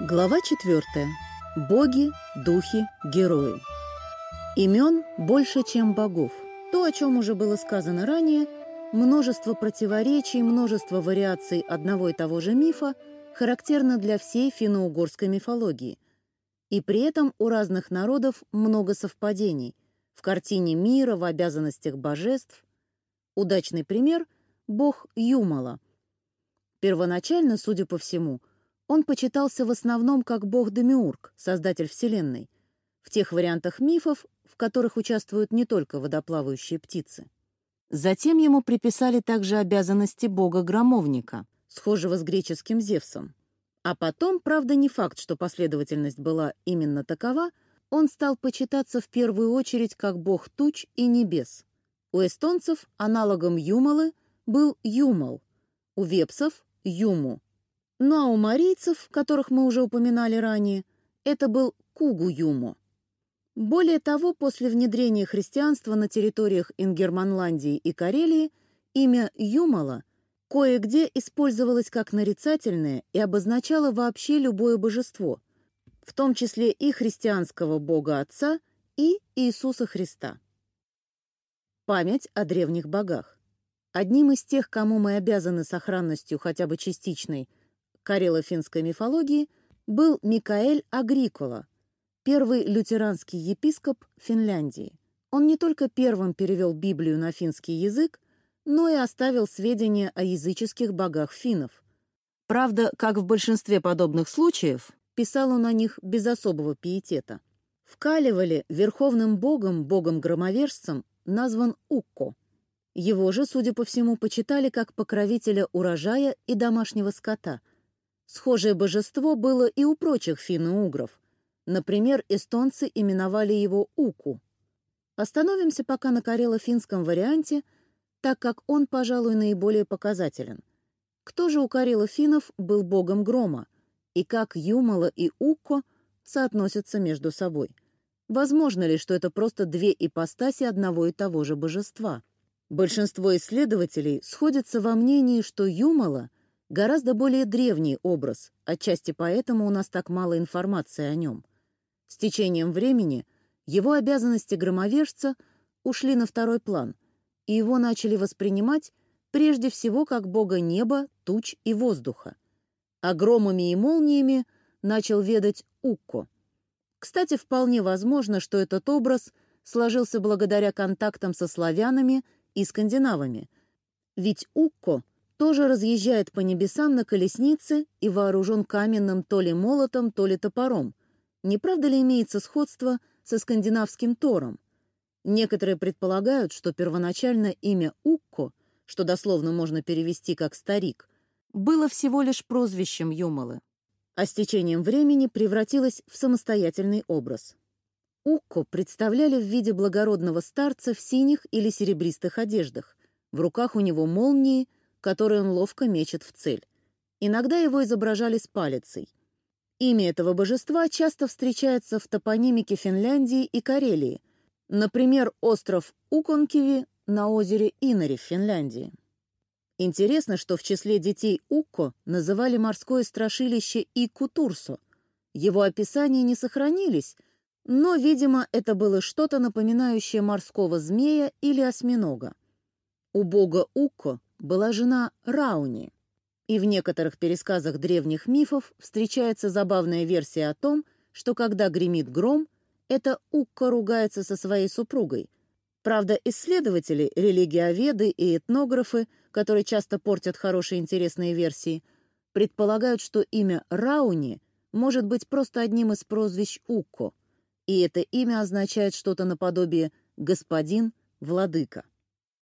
Глава 4. Боги, духи, герои. Имен больше, чем богов. То, о чем уже было сказано ранее, множество противоречий, множество вариаций одного и того же мифа характерно для всей финно-угорской мифологии. И при этом у разных народов много совпадений в картине мира, в обязанностях божеств. Удачный пример – бог Юмала. Первоначально, судя по всему – он почитался в основном как бог Демиург, создатель Вселенной, в тех вариантах мифов, в которых участвуют не только водоплавающие птицы. Затем ему приписали также обязанности бога-громовника, схожего с греческим Зевсом. А потом, правда, не факт, что последовательность была именно такова, он стал почитаться в первую очередь как бог туч и небес. У эстонцев аналогом Юмалы был Юмал, у вепсов — Юму, ну а у марийцев, которых мы уже упоминали ранее, это был Кугу-Юмо. Более того, после внедрения христианства на территориях Ингерманландии и Карелии имя Юмала кое-где использовалось как нарицательное и обозначало вообще любое божество, в том числе и христианского Бога Отца и Иисуса Христа. Память о древних богах. Одним из тех, кому мы обязаны сохранностью хотя бы частичной карело-финской мифологии был Микаэль Агрикола, первый лютеранский епископ Финляндии. Он не только первым перевел Библию на финский язык, но и оставил сведения о языческих богах финнов. Правда, как в большинстве подобных случаев, писал он о них без особого пиетета. В Калевале верховным богом, богом-громовержцем, назван Укко. Его же, судя по всему, почитали как покровителя урожая и домашнего скота – Схожее божество было и у прочих финно-угров. Например, эстонцы именовали его Уку. Остановимся пока на карело-финском варианте, так как он, пожалуй, наиболее показателен. Кто же у карело-финнов был богом грома, и как Юмала и Укко соотносятся между собой? Возможно ли, что это просто две ипостаси одного и того же божества? Большинство исследователей сходятся во мнении, что Юмала — гораздо более древний образ, отчасти поэтому у нас так мало информации о нем. С течением времени его обязанности громовержца ушли на второй план, и его начали воспринимать прежде всего как бога неба, туч и воздуха. А и молниями начал ведать Укко. Кстати, вполне возможно, что этот образ сложился благодаря контактам со славянами и скандинавами, ведь Укко — тоже разъезжает по небесам на колеснице и вооружен каменным то ли молотом, то ли топором. Не правда ли имеется сходство со скандинавским Тором? Некоторые предполагают, что первоначально имя Укко, что дословно можно перевести как «старик», было всего лишь прозвищем Юмалы, а с течением времени превратилось в самостоятельный образ. Укко представляли в виде благородного старца в синих или серебристых одеждах. В руках у него молнии, который он ловко мечет в цель. Иногда его изображали с палицей. Имя этого божества часто встречается в топонимике Финляндии и Карелии, например, остров Уконкиви на озере Инари в Финляндии. Интересно, что в числе детей Укко называли морское страшилище Икутурсо. Его описания не сохранились, но, видимо, это было что-то напоминающее морского змея или осьминога. У бога Укко была жена Рауни, и в некоторых пересказах древних мифов встречается забавная версия о том, что когда гремит гром, это Укка ругается со своей супругой. Правда, исследователи, религиоведы и этнографы, которые часто портят хорошие интересные версии, предполагают, что имя Рауни может быть просто одним из прозвищ Укко, и это имя означает что-то наподобие «господин», «владыка».